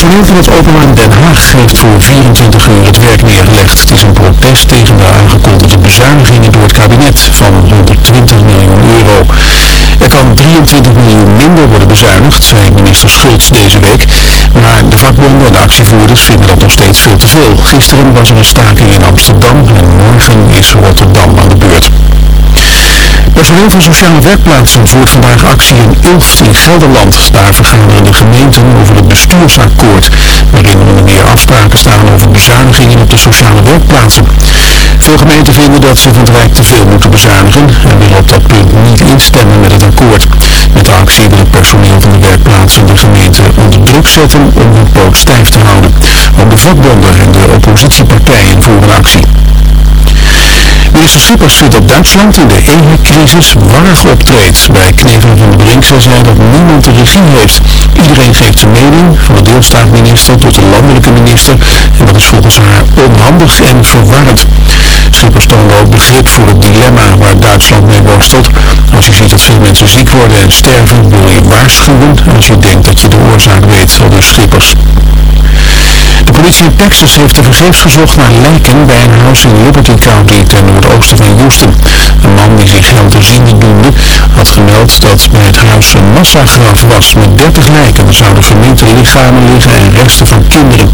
Personeel van het openbaar Den Haag heeft voor 24 uur het werk neergelegd. Het is een protest tegen de aangekondigde bezuinigingen door het kabinet van 120 miljoen euro. Er kan 23 miljoen minder worden bezuinigd, zei minister Schultz deze week. Maar de vakbonden en de actievoerders vinden dat nog steeds veel te veel. Gisteren was er een staking in Amsterdam en morgen is Rotterdam aan de beurt. Personeel van sociale werkplaatsen voert vandaag actie in Ulft in Gelderland. Daar vergaderen de gemeenten over het bestuursakkoord, waarin onder meer afspraken staan over bezuinigingen op de sociale werkplaatsen. Veel gemeenten vinden dat ze van het Rijk te veel moeten bezuinigen en willen op dat punt niet instemmen met het akkoord. Met de actie wil het personeel van de werkplaatsen de gemeente onder druk zetten om hun poot stijf te houden. Ook de vakbonden en de oppositiepartijen voeren actie. Minister Schippers vindt dat Duitsland in de EU-crisis optreedt. Bij Knevel van de Brink zei zij dat niemand de regie heeft. Iedereen geeft zijn mening, van de deelstaatminister tot de landelijke minister. En dat is volgens haar onhandig en verwarrend. Schippers toonde ook begrip voor het dilemma waar Duitsland mee worstelt. Als je ziet dat veel mensen ziek worden en sterven, wil je waarschuwen als je denkt dat je de oorzaak weet, al dus Schippers. De politie in Texas heeft tevergeefs gezocht naar lijken bij een huis in Liberty County ten noordoosten van Houston. Een man die zich Helderziende noemde had gemeld dat bij het huis een massagraf was met 30 lijken. Er zouden verminkte lichamen liggen en resten van kinderen.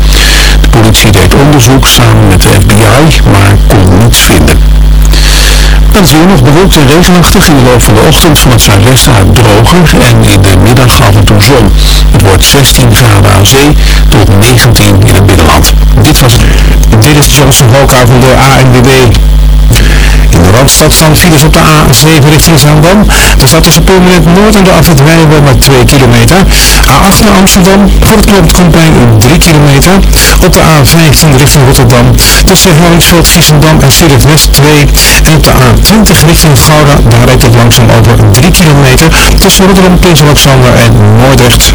De politie deed onderzoek samen met de FBI, maar kon niets vinden. Is weer nog bewolkt en regenachtig. In de loop van de ochtend van het zuidwesten uit droger en in de middag af en toe zon. Het wordt 16 graden aan zee tot 19 in het binnenland. Dit was het. Dit is Johnson Hoka van de ANWB. In de Randstad staan files op de A7 richting Zaandam. Er staat tussen Permanent Noord en de afrit Rijnweg maar 2 kilometer. A8 naar Amsterdam voor het knooppunt Koenplein 3 kilometer. Op de A15 richting Rotterdam tussen Hellingsveld, Giesendam en Sliedrecht West 2. En op de A20 richting Gouda, daar rijdt het langzaam over 3 kilometer tussen Rotterdam, Prins Alexander en Moordrecht.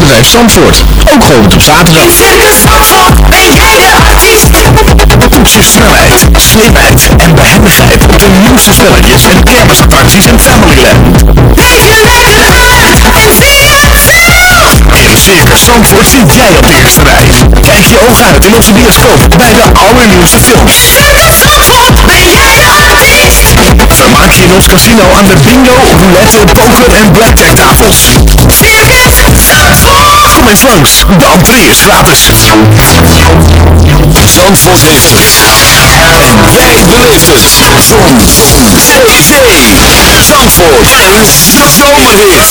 Autobedrijf Zandvoort, ook geopend op zaterdag. Toets je snelheid, slimheid en behendigheid op de nieuwste spelletjes en kermisattracties in Familyland. Zandvoort zit jij op de eerste rij. Kijk je ogen uit in onze bioscoop bij de allernieuwste films. Vermaak je in ons casino aan de bingo, roulette, poker en blackjack tafels. Kom eens langs, de entree is gratis. Zandvoort heeft het. En jij beleeft het. Zon. Zee. Zandvoort. Een zomerhit.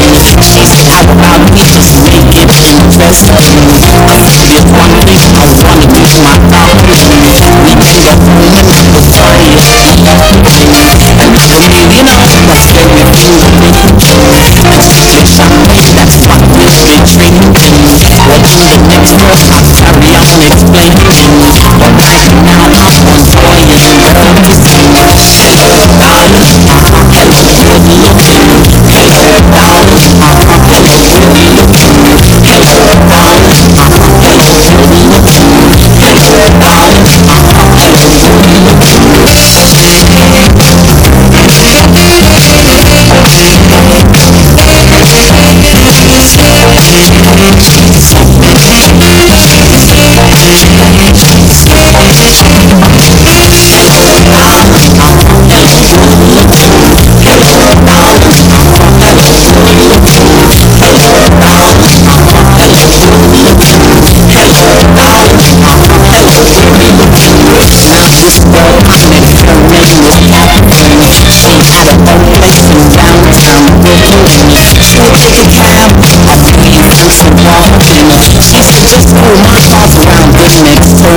She said, how about we just make it dress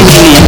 Amen.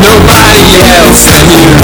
Nobody else I knew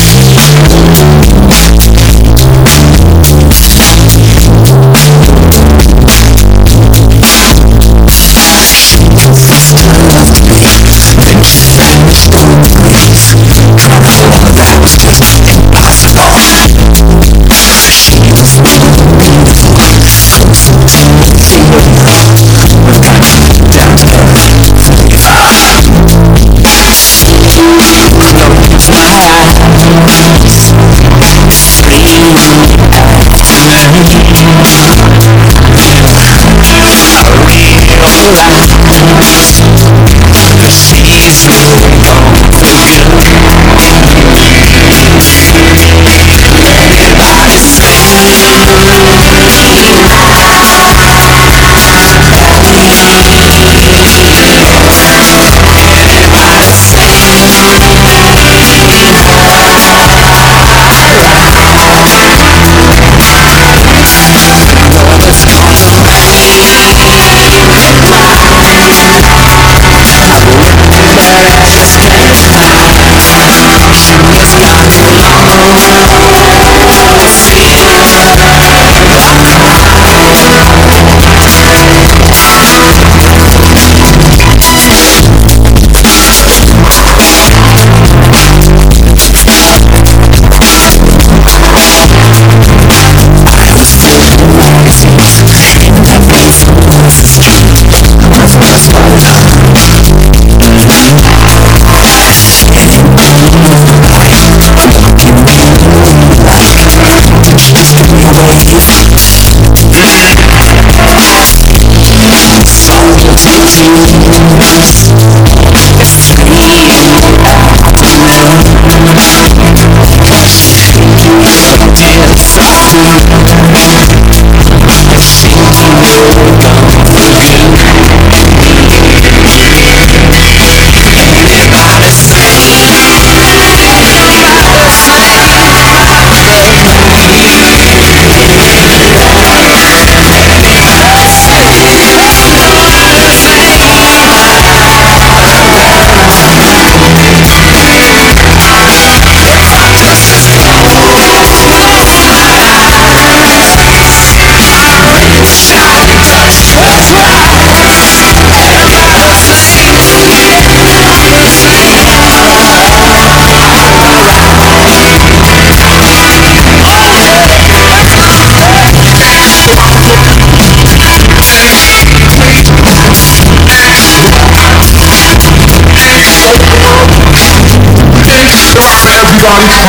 John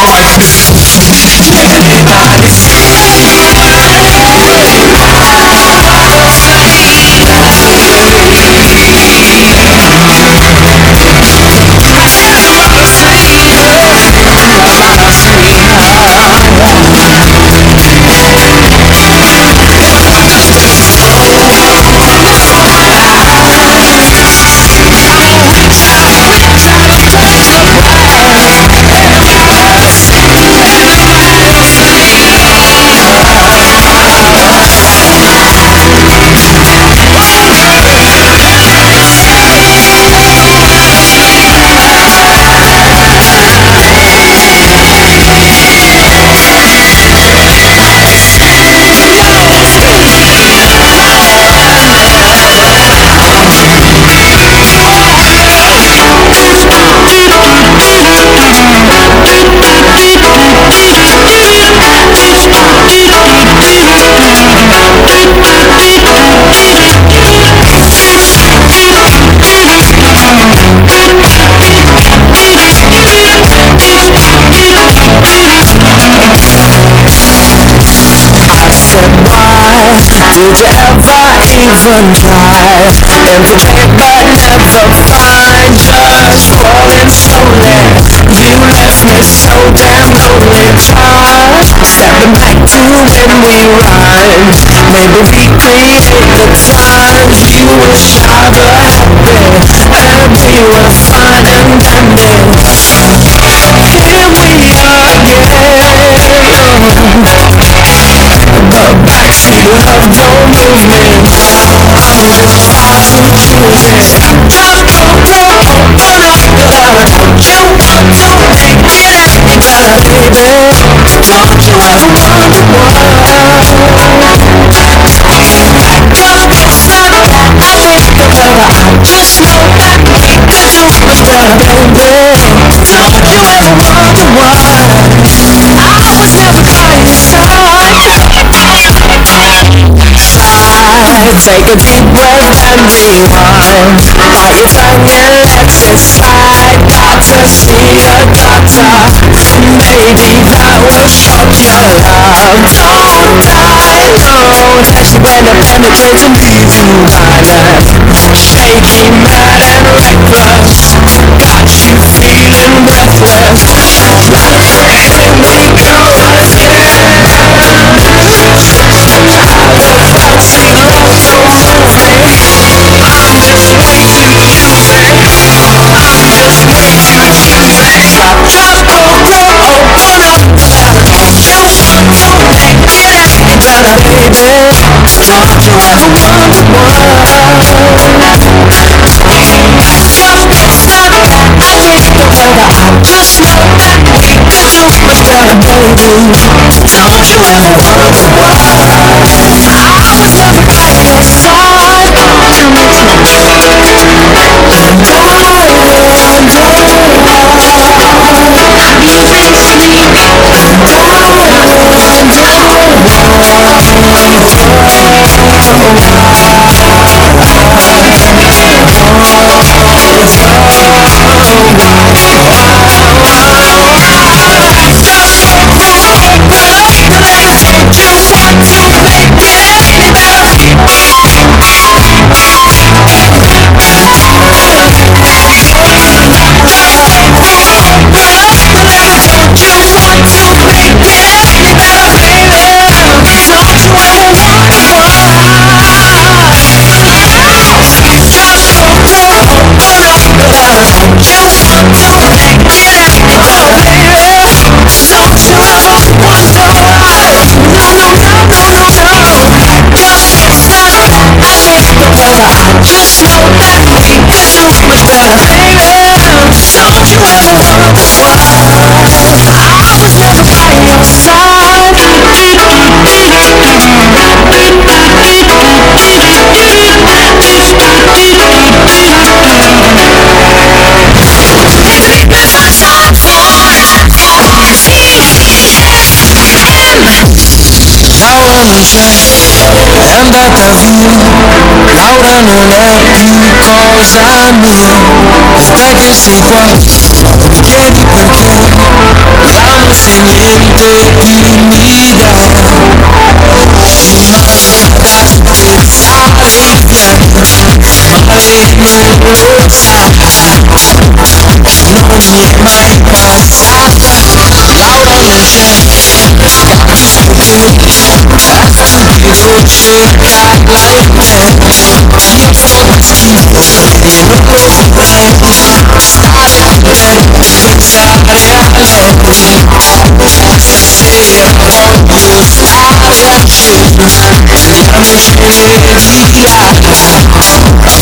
even try And forget but never find Just falling slowly. You left me so damn lonely Just stepping back to when we rhymed Maybe recreate the times You were shy but happy. And we were fine and dandy Here we are again I'm just passing i'm not on the floor All I got You want to take me like baby Don't you wanna a deep breath and rewind. Are you? Let it slide Doctor, see a doctor. Maybe that will shock your love Don't die, no That's when it penetrates and leaves you violent Shaky, mad and reckless. Got you feeling breathless Don't you talk to me. è andata via, ora non è più cosa mia, stai che sei qua, mi chiedi perché, l'amo se niente più mi dà, prima che sali via. I'm just feeling the outlaw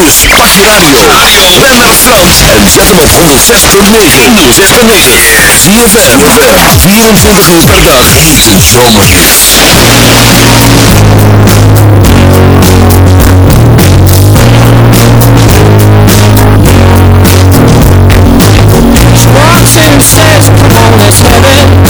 pak je radio. Ben naar Frans en zet hem op 106.9 106.9 Zie ZFM 24 uur per dag. Hete zomer. She in and says come on let's